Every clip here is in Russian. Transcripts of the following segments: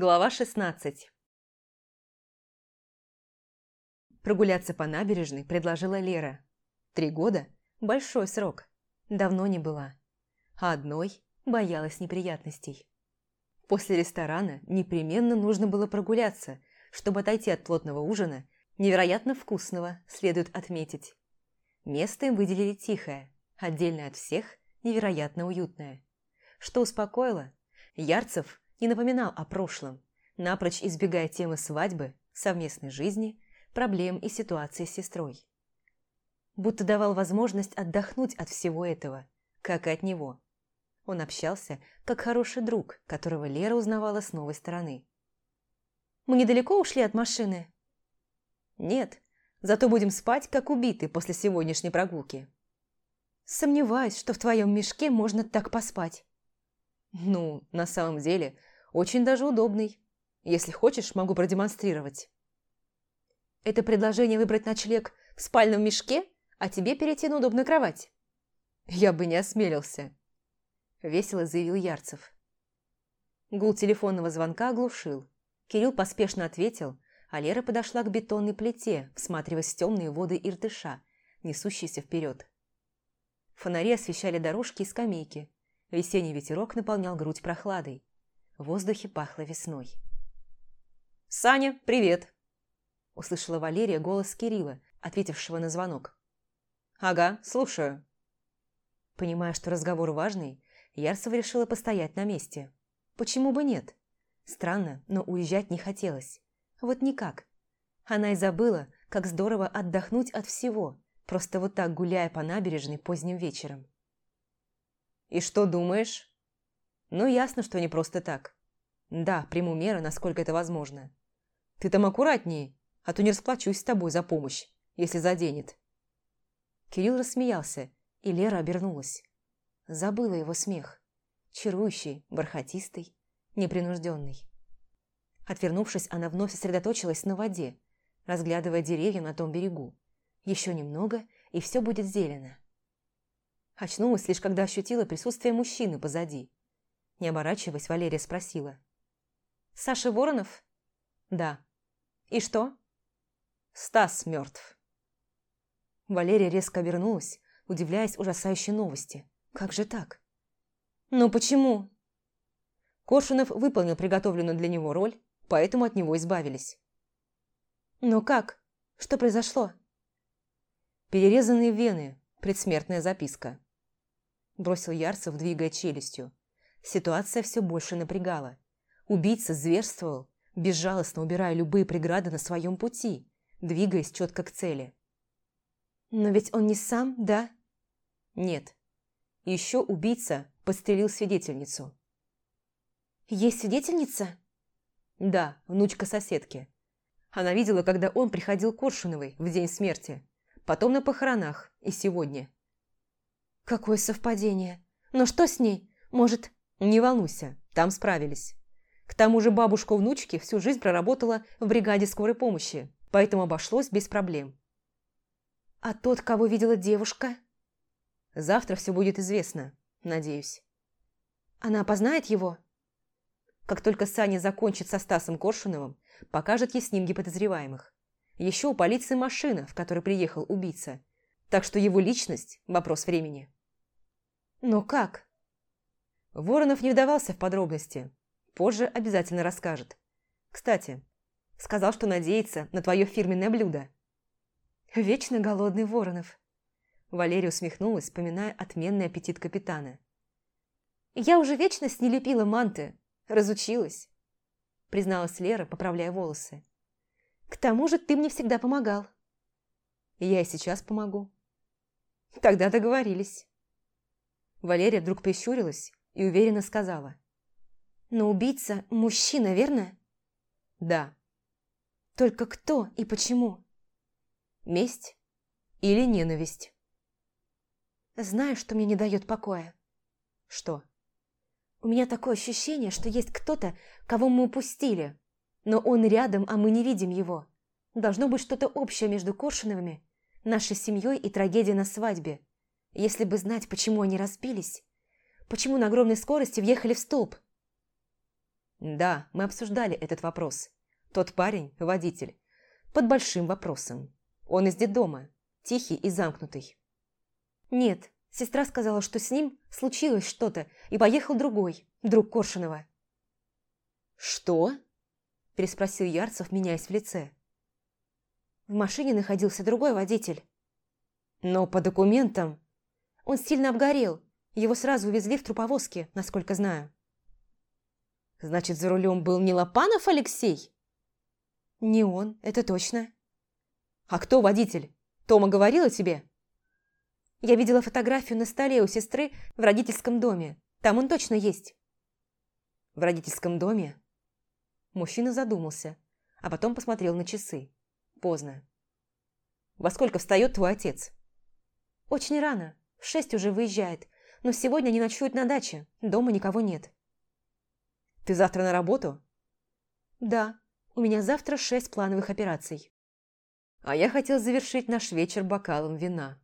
Глава 16 Прогуляться по набережной предложила Лера. Три года – большой срок. Давно не была. А одной боялась неприятностей. После ресторана непременно нужно было прогуляться, чтобы отойти от плотного ужина, невероятно вкусного, следует отметить. Место им выделили тихое, отдельное от всех, невероятно уютное. Что успокоило, Ярцев не напоминал о прошлом, напрочь избегая темы свадьбы, совместной жизни, проблем и ситуации с сестрой. Будто давал возможность отдохнуть от всего этого, как и от него. Он общался, как хороший друг, которого Лера узнавала с новой стороны. «Мы недалеко ушли от машины?» «Нет, зато будем спать, как убиты после сегодняшней прогулки». «Сомневаюсь, что в твоем мешке можно так поспать». «Ну, на самом деле, очень даже удобный. Если хочешь, могу продемонстрировать». «Это предложение выбрать ночлег в спальном мешке, а тебе перейти на удобную кровать?» «Я бы не осмелился», – весело заявил Ярцев. Гул телефонного звонка оглушил. Кирилл поспешно ответил, а Лера подошла к бетонной плите, всматриваясь в темные воды Иртыша, несущиеся вперед. Фонари освещали дорожки и скамейки. Весенний ветерок наполнял грудь прохладой. В воздухе пахло весной. «Саня, привет!» Услышала Валерия голос Кирилла, ответившего на звонок. «Ага, слушаю». Понимая, что разговор важный, Ярцева решила постоять на месте. Почему бы нет? Странно, но уезжать не хотелось. Вот никак. Она и забыла, как здорово отдохнуть от всего, просто вот так гуляя по набережной поздним вечером. «И что думаешь?» «Ну, ясно, что не просто так. Да, приму меры, насколько это возможно. Ты там аккуратнее, а то не расплачусь с тобой за помощь, если заденет». Кирилл рассмеялся, и Лера обернулась. Забыла его смех. Чарующий, бархатистый, непринужденный. Отвернувшись, она вновь сосредоточилась на воде, разглядывая деревья на том берегу. Еще немного, и все будет зелено. Очнулась лишь, когда ощутила присутствие мужчины позади. Не оборачиваясь, Валерия спросила. «Саша Воронов?» «Да». «И что?» «Стас мертв». Валерия резко обернулась, удивляясь ужасающей новости. «Как же так?» «Ну почему?» Коршунов выполнил приготовленную для него роль, поэтому от него избавились. «Но как? Что произошло?» «Перерезанные вены, предсмертная записка бросил Ярцев, двигая челюстью. Ситуация все больше напрягала. Убийца зверствовал, безжалостно убирая любые преграды на своем пути, двигаясь четко к цели. «Но ведь он не сам, да?» «Нет. Еще убийца подстрелил свидетельницу». «Есть свидетельница?» «Да, внучка соседки. Она видела, когда он приходил к Коршуновой в день смерти, потом на похоронах и сегодня». Какое совпадение. Но что с ней? Может... Не волнуйся, там справились. К тому же бабушка внучки всю жизнь проработала в бригаде скорой помощи, поэтому обошлось без проблем. А тот, кого видела девушка? Завтра все будет известно, надеюсь. Она опознает его? Как только Саня закончит со Стасом Коршуновым, покажет ей снимки подозреваемых. Еще у полиции машина, в которой приехал убийца. Так что его личность – вопрос времени. Но как? Воронов не вдавался в подробности. Позже обязательно расскажет. Кстати, сказал, что надеется на твое фирменное блюдо. Вечно голодный Воронов. Валерия усмехнулась, вспоминая отменный аппетит капитана. «Я уже вечно с ней лепила манты. Разучилась», призналась Лера, поправляя волосы. «К тому же ты мне всегда помогал». «Я и сейчас помогу». «Тогда договорились». Валерия вдруг прищурилась и уверенно сказала. «Но убийца – мужчина, верно?» «Да». «Только кто и почему?» «Месть или ненависть?» «Знаешь, что мне не дает покоя?» «Что?» «У меня такое ощущение, что есть кто-то, кого мы упустили, но он рядом, а мы не видим его. Должно быть что-то общее между Коршуновыми, нашей семьей и трагедией на свадьбе. Если бы знать, почему они разбились, почему на огромной скорости въехали в столб. Да, мы обсуждали этот вопрос. Тот парень – водитель. Под большим вопросом. Он из детдома. Тихий и замкнутый. Нет, сестра сказала, что с ним случилось что-то, и поехал другой, друг Коршунова. «Что?» – переспросил Ярцев, меняясь в лице. В машине находился другой водитель. Но по документам... Он сильно обгорел. Его сразу увезли в труповозке, насколько знаю. Значит, за рулем был не Лопанов Алексей? Не он, это точно. А кто водитель? Тома говорила тебе? Я видела фотографию на столе у сестры в родительском доме. Там он точно есть. В родительском доме? Мужчина задумался, а потом посмотрел на часы. Поздно. Во сколько встает твой отец? Очень рано. В шесть уже выезжает. Но сегодня они ночуют на даче. Дома никого нет. Ты завтра на работу? Да. У меня завтра шесть плановых операций. А я хотел завершить наш вечер бокалом вина.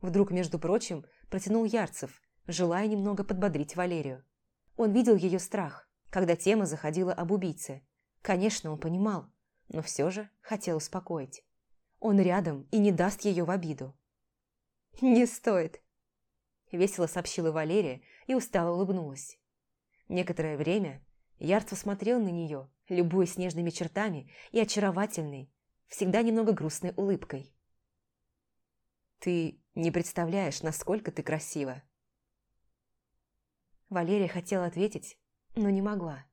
Вдруг, между прочим, протянул Ярцев, желая немного подбодрить Валерию. Он видел ее страх, когда тема заходила об убийце. Конечно, он понимал, но все же хотел успокоить. Он рядом и не даст ее в обиду. «Не стоит», – весело сообщила Валерия и устало улыбнулась. Некоторое время Ярцев смотрел на нее, любуясь снежными чертами и очаровательной, всегда немного грустной улыбкой. «Ты не представляешь, насколько ты красива!» Валерия хотела ответить, но не могла.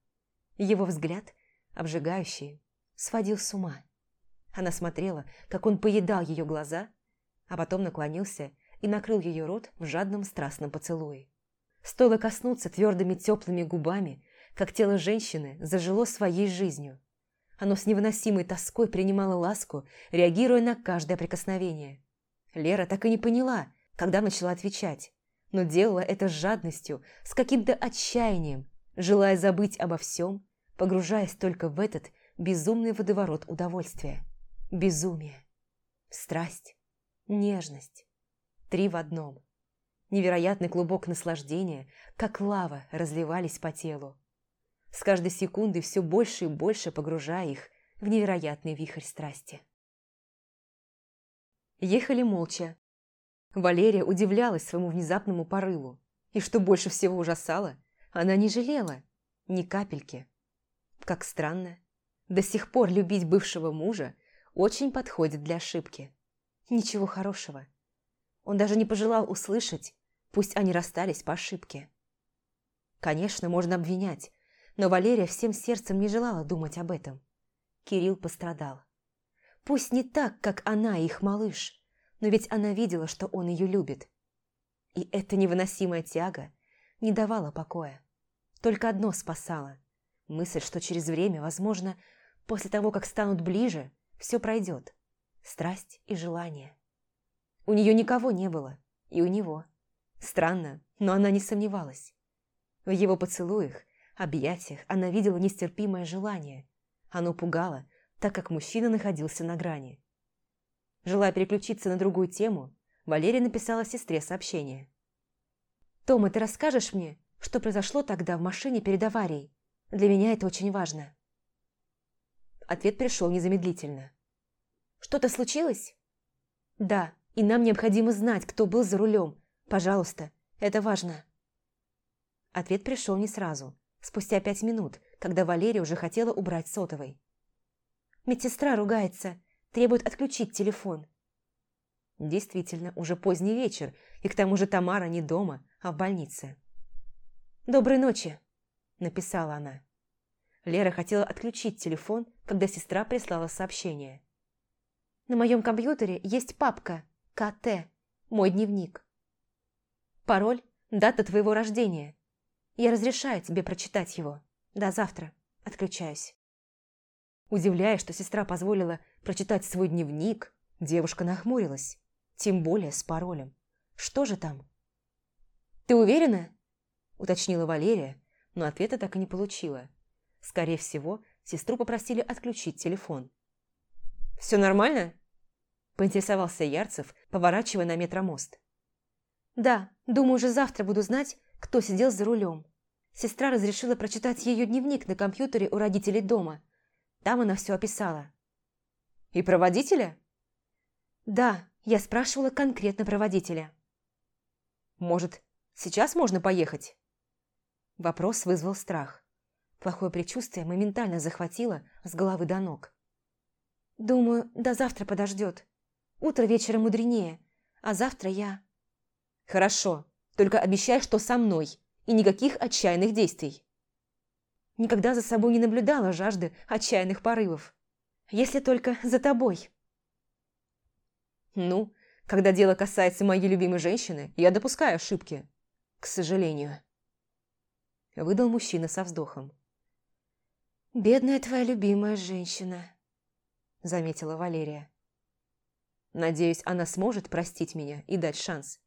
Его взгляд, обжигающий, сводил с ума. Она смотрела, как он поедал ее глаза, а потом наклонился и накрыл ее рот в жадном страстном поцелуе. Стоило коснуться твердыми теплыми губами, как тело женщины зажило своей жизнью. Оно с невыносимой тоской принимало ласку, реагируя на каждое прикосновение. Лера так и не поняла, когда начала отвечать, но делала это с жадностью, с каким-то отчаянием, желая забыть обо всем, погружаясь только в этот безумный водоворот удовольствия. Безумие, страсть, нежность. Три в одном. Невероятный клубок наслаждения, как лава, разливались по телу. С каждой секундой все больше и больше погружая их в невероятный вихрь страсти. Ехали молча. Валерия удивлялась своему внезапному порыву. И что больше всего ужасало, она не жалела ни капельки. Как странно, до сих пор любить бывшего мужа очень подходит для ошибки. Ничего хорошего. Он даже не пожелал услышать, пусть они расстались по ошибке. Конечно, можно обвинять, но Валерия всем сердцем не желала думать об этом. Кирилл пострадал. Пусть не так, как она и их малыш, но ведь она видела, что он ее любит. И эта невыносимая тяга не давала покоя. Только одно спасало. Мысль, что через время, возможно, после того, как станут ближе, все пройдет. Страсть и желание. У нее никого не было, и у него. Странно, но она не сомневалась. В его поцелуях, объятиях она видела нестерпимое желание. Оно пугало, так как мужчина находился на грани. Желая переключиться на другую тему, Валерия написала сестре сообщение. «Тома, ты расскажешь мне, что произошло тогда в машине перед аварией? Для меня это очень важно». Ответ пришел незамедлительно. «Что-то случилось?» «Да, и нам необходимо знать, кто был за рулем. Пожалуйста, это важно». Ответ пришел не сразу, спустя пять минут, когда Валерия уже хотела убрать сотовой. Медсестра ругается, требует отключить телефон. Действительно, уже поздний вечер, и к тому же Тамара не дома, а в больнице. «Доброй ночи», – написала она. Лера хотела отключить телефон, когда сестра прислала сообщение. «На моем компьютере есть папка КТ, мой дневник. Пароль – дата твоего рождения. Я разрешаю тебе прочитать его. До завтра. Отключаюсь. Удивляясь, что сестра позволила прочитать свой дневник, девушка нахмурилась. Тем более с паролем. Что же там? «Ты уверена?» – уточнила Валерия, но ответа так и не получила. Скорее всего, сестру попросили отключить телефон. «Все нормально?» Поинтересовался Ярцев, поворачивая на метромост. «Да, думаю, уже завтра буду знать, кто сидел за рулем. Сестра разрешила прочитать ее дневник на компьютере у родителей дома. Там она все описала. «И проводителя?» «Да, я спрашивала конкретно проводителя». «Может, сейчас можно поехать?» Вопрос вызвал страх. Плохое предчувствие моментально захватило с головы до ног. «Думаю, до завтра подождет. Утро вечера мудренее, а завтра я...» «Хорошо, только обещай, что со мной, и никаких отчаянных действий». Никогда за собой не наблюдала жажды отчаянных порывов. Если только за тобой. Ну, когда дело касается моей любимой женщины, я допускаю ошибки. К сожалению. Выдал мужчина со вздохом. «Бедная твоя любимая женщина», – заметила Валерия. «Надеюсь, она сможет простить меня и дать шанс.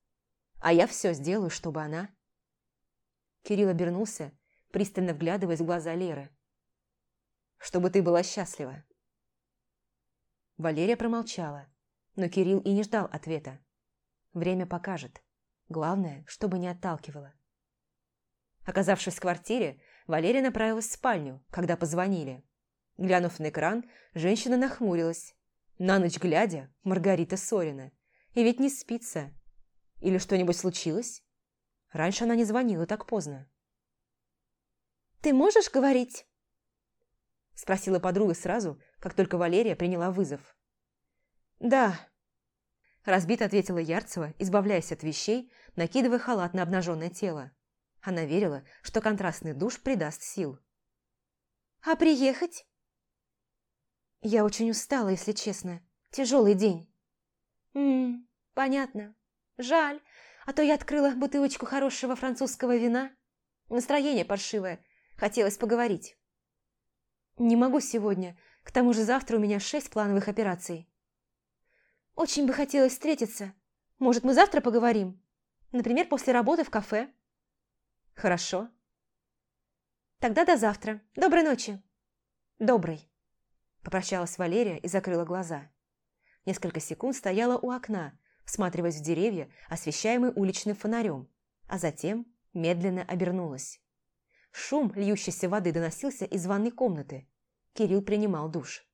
А я все сделаю, чтобы она...» Кирилл обернулся, пристально вглядываясь в глаза Леры. «Чтобы ты была счастлива». Валерия промолчала, но Кирилл и не ждал ответа. Время покажет. Главное, чтобы не отталкивало. Оказавшись в квартире, Валерия направилась в спальню, когда позвонили. Глянув на экран, женщина нахмурилась. На ночь глядя, Маргарита Сорина. И ведь не спится. Или что-нибудь случилось? Раньше она не звонила так поздно. «Ты можешь говорить?» Спросила подруга сразу, как только Валерия приняла вызов. «Да». Разбито ответила Ярцева, избавляясь от вещей, накидывая халат на обнаженное тело. Она верила, что контрастный душ придаст сил. «А приехать?» «Я очень устала, если честно. Тяжелый день». «Ммм, понятно. Жаль, а то я открыла бутылочку хорошего французского вина. Настроение паршивое. Хотелось поговорить». «Не могу сегодня. К тому же завтра у меня шесть плановых операций». «Очень бы хотелось встретиться. Может, мы завтра поговорим? Например, после работы в кафе?» Хорошо. Тогда до завтра. Доброй ночи. Доброй. Попрощалась Валерия и закрыла глаза. Несколько секунд стояла у окна, всматриваясь в деревья, освещаемые уличным фонарем, а затем медленно обернулась. Шум льющейся воды доносился из ванной комнаты. Кирилл принимал душ.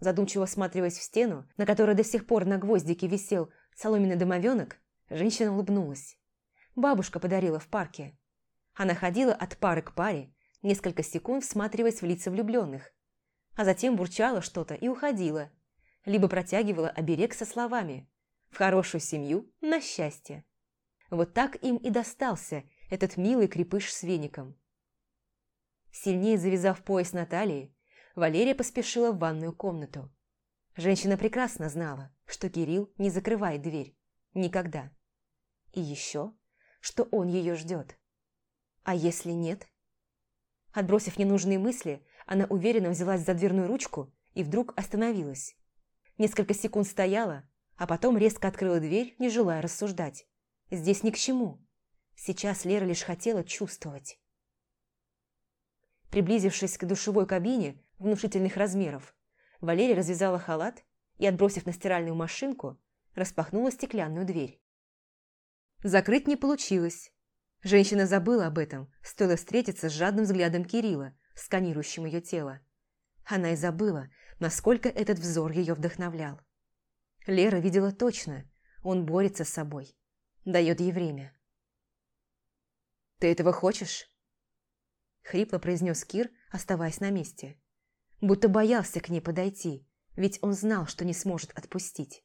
Задумчиво осматриваясь в стену, на которой до сих пор на гвоздике висел соломенный домовенок, женщина улыбнулась бабушка подарила в парке. Она ходила от пары к паре, несколько секунд всматриваясь в лица влюбленных, а затем бурчала что-то и уходила, либо протягивала оберег со словами «В хорошую семью, на счастье». Вот так им и достался этот милый крепыш с веником. Сильнее завязав пояс на талии, Валерия поспешила в ванную комнату. Женщина прекрасно знала, что Кирилл не закрывает дверь. Никогда. И еще что он ее ждет. А если нет? Отбросив ненужные мысли, она уверенно взялась за дверную ручку и вдруг остановилась. Несколько секунд стояла, а потом резко открыла дверь, не желая рассуждать. Здесь ни к чему. Сейчас Лера лишь хотела чувствовать. Приблизившись к душевой кабине внушительных размеров, Валерия развязала халат и, отбросив на стиральную машинку, распахнула стеклянную дверь. Закрыть не получилось. Женщина забыла об этом, стоило встретиться с жадным взглядом Кирилла, сканирующим ее тело. Она и забыла, насколько этот взор ее вдохновлял. Лера видела точно, он борется с собой, дает ей время. «Ты этого хочешь?» Хрипло произнес Кир, оставаясь на месте. Будто боялся к ней подойти, ведь он знал, что не сможет отпустить.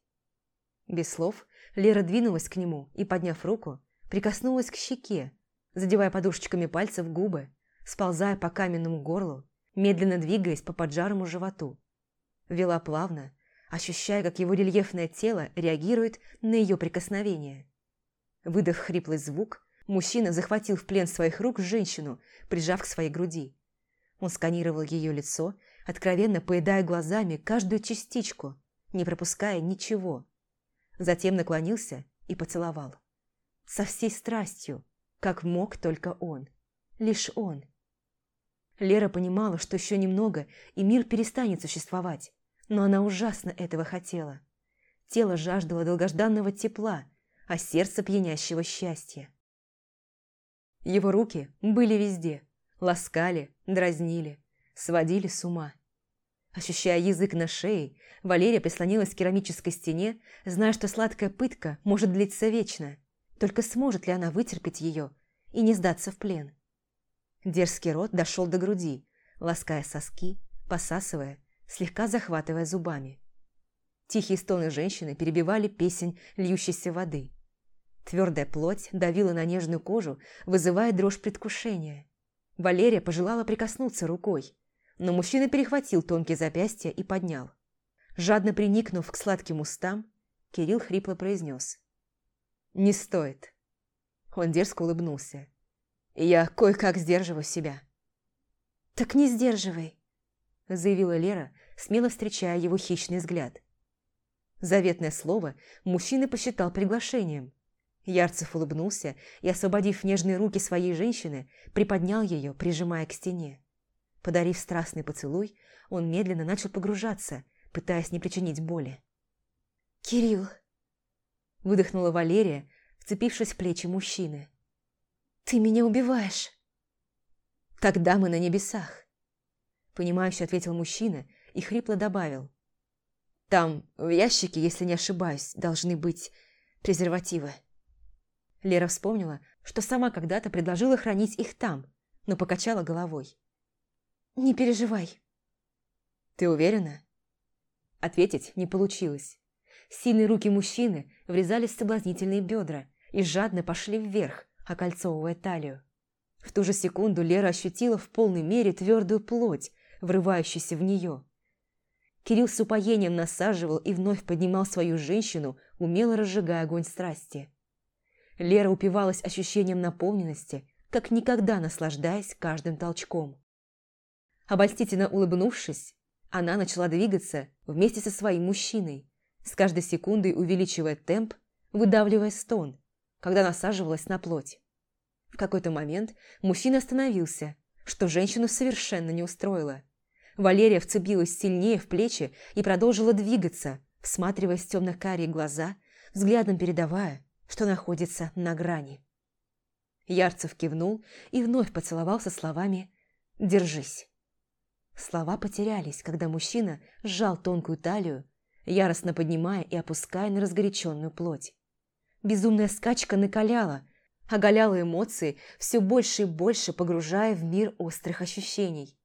Без слов Лера двинулась к нему и, подняв руку, прикоснулась к щеке, задевая подушечками пальцев губы, сползая по каменному горлу, медленно двигаясь по поджарому животу. Вела плавно, ощущая, как его рельефное тело реагирует на ее прикосновение. Выдав хриплый звук, мужчина захватил в плен своих рук женщину, прижав к своей груди. Он сканировал ее лицо, откровенно поедая глазами каждую частичку, не пропуская ничего – затем наклонился и поцеловал. Со всей страстью, как мог только он. Лишь он. Лера понимала, что еще немного, и мир перестанет существовать, но она ужасно этого хотела. Тело жаждало долгожданного тепла, а сердце пьянящего счастья. Его руки были везде, ласкали, дразнили, сводили с ума. Ощущая язык на шее, Валерия прислонилась к керамической стене, зная, что сладкая пытка может длиться вечно. Только сможет ли она вытерпеть ее и не сдаться в плен? Дерзкий рот дошел до груди, лаская соски, посасывая, слегка захватывая зубами. Тихие стоны женщины перебивали песнь льющейся воды. Твердая плоть давила на нежную кожу, вызывая дрожь предвкушения. Валерия пожелала прикоснуться рукой, но мужчина перехватил тонкие запястья и поднял. Жадно приникнув к сладким устам, Кирилл хрипло произнес. «Не стоит». Он дерзко улыбнулся. «Я кое-как сдерживаю себя». «Так не сдерживай», – заявила Лера, смело встречая его хищный взгляд. Заветное слово мужчина посчитал приглашением. Ярцев улыбнулся и, освободив нежные руки своей женщины, приподнял ее, прижимая к стене. Подарив страстный поцелуй, он медленно начал погружаться, пытаясь не причинить боли. «Кирилл!» – выдохнула Валерия, вцепившись в плечи мужчины. «Ты меня убиваешь!» «Тогда мы на небесах!» Понимающе ответил мужчина и хрипло добавил. «Там, в ящике, если не ошибаюсь, должны быть презервативы». Лера вспомнила, что сама когда-то предложила хранить их там, но покачала головой. «Не переживай». «Ты уверена?» Ответить не получилось. Сильные руки мужчины врезались в соблазнительные бедра и жадно пошли вверх, окольцовывая талию. В ту же секунду Лера ощутила в полной мере твердую плоть, врывающуюся в нее. Кирилл с упоением насаживал и вновь поднимал свою женщину, умело разжигая огонь страсти. Лера упивалась ощущением наполненности, как никогда наслаждаясь каждым толчком. Обольстительно улыбнувшись, она начала двигаться вместе со своим мужчиной, с каждой секундой увеличивая темп, выдавливая стон, когда насаживалась на плоть. В какой-то момент мужчина остановился, что женщину совершенно не устроило. Валерия вцепилась сильнее в плечи и продолжила двигаться, всматриваясь в темно-карие глаза, взглядом передавая, что находится на грани. Ярцев кивнул и вновь поцеловал со словами «Держись». Слова потерялись, когда мужчина сжал тонкую талию, яростно поднимая и опуская на разгоряченную плоть. Безумная скачка накаляла, оголяла эмоции, все больше и больше погружая в мир острых ощущений.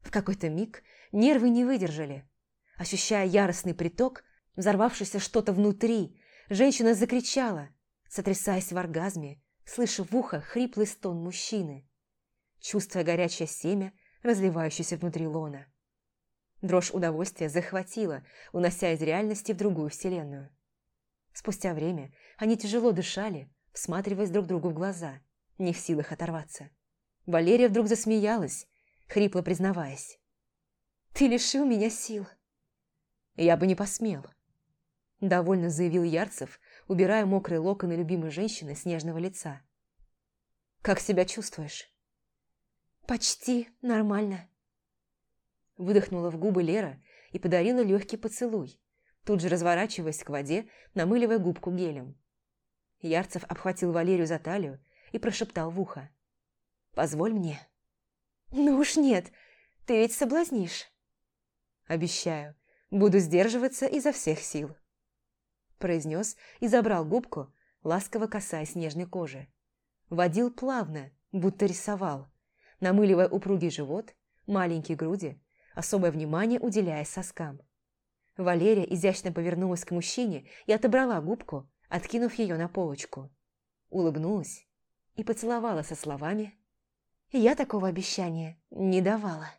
В какой-то миг нервы не выдержали. Ощущая яростный приток, взорвавшееся что-то внутри, женщина закричала, сотрясаясь в оргазме, слыша в ухо хриплый стон мужчины, чувствуя горячее семя, разливающееся внутри лона. Дрожь удовольствия захватила, унося из реальности в другую вселенную. Спустя время они тяжело дышали, всматриваясь друг другу в глаза, не в силах оторваться. Валерия вдруг засмеялась, хрипло признаваясь. «Ты лишил меня сил». «Я бы не посмел», – довольно заявил Ярцев, убирая мокрые локоны любимой женщины с нежного лица. «Как себя чувствуешь?» «Почти нормально». Выдохнула в губы Лера и подарила легкий поцелуй, тут же разворачиваясь к воде, намыливая губку гелем. Ярцев обхватил Валерию за талию и прошептал в ухо. «Позволь мне». «Ну уж нет, ты ведь соблазнишь». «Обещаю, буду сдерживаться изо всех сил» произнес и забрал губку, ласково касаясь нежной кожи. Водил плавно, будто рисовал, намыливая упругий живот, маленькие груди, особое внимание уделяя соскам. Валерия изящно повернулась к мужчине и отобрала губку, откинув ее на полочку. Улыбнулась и поцеловала со словами «Я такого обещания не давала».